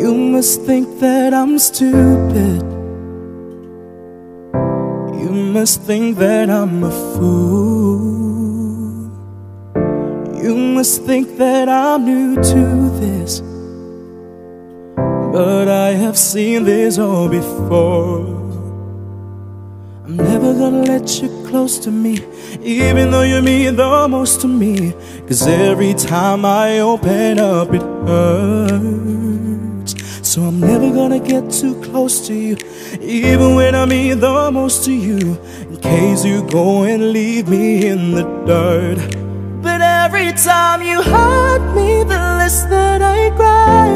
You must think that I'm stupid. You must think that I'm a fool. You must think that I'm new to this. But I have seen this all before. I'm never gonna let you close to me, even though you mean the most to me. Cause every time I open up, it hurts. So I'm never gonna get too close to you, even when I mean the most to you. In case you go and leave me in the dirt. But every time you hurt me, the less that I cry.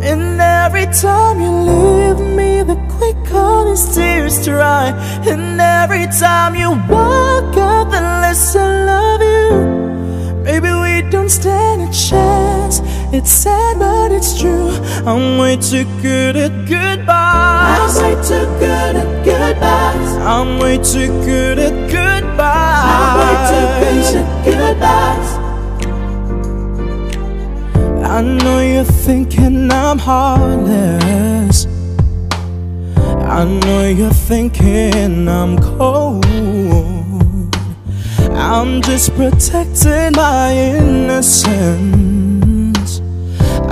And every time you leave me, the quicker these tears dry. And every time you walk out, the less I love you. Maybe we don't stand a chance. It's sad, but it's true. I'm way too good at goodbyes. I'm way too good at goodbyes. I'm way too good at goodbyes. I'm way too good at goodbyes. I know you're thinking I'm heartless. I know you're thinking I'm cold. I'm just protecting my innocence.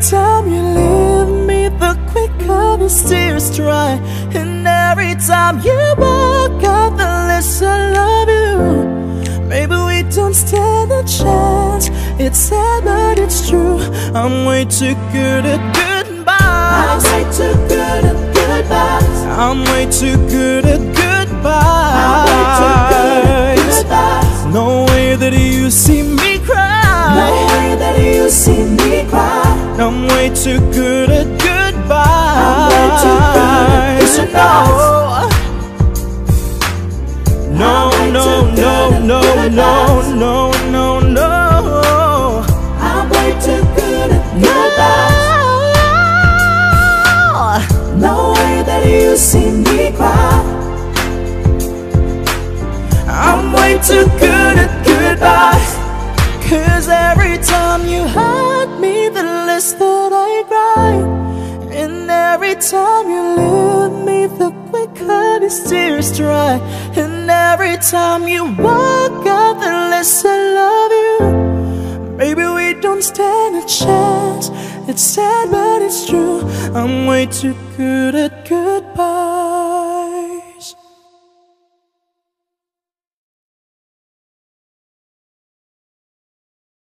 time you leave me, the quicker the tears dry. And every time you walk out, the less I love you. Maybe we don't stand a chance. It's sad, but it's true. I'm way too good at goodbyes. I'm way too good at goodbyes. I'm way too good at I'm way too good at goodbyes. No way that you see me cry. No way that you see me way too good at goodbyes. I'm way too good at goodbyes. No, no, no, no, at no, no, no, no. I'm way too good at goodbyes. No way that you see me cry. I'm way too good at goodbyes. Cause every time the less that I cry. And every time you leave me, the quicker these tears dry. And every time you walk out, the less I love you. Maybe we don't stand a chance. It's sad, but it's true. I'm way too good at goodbye.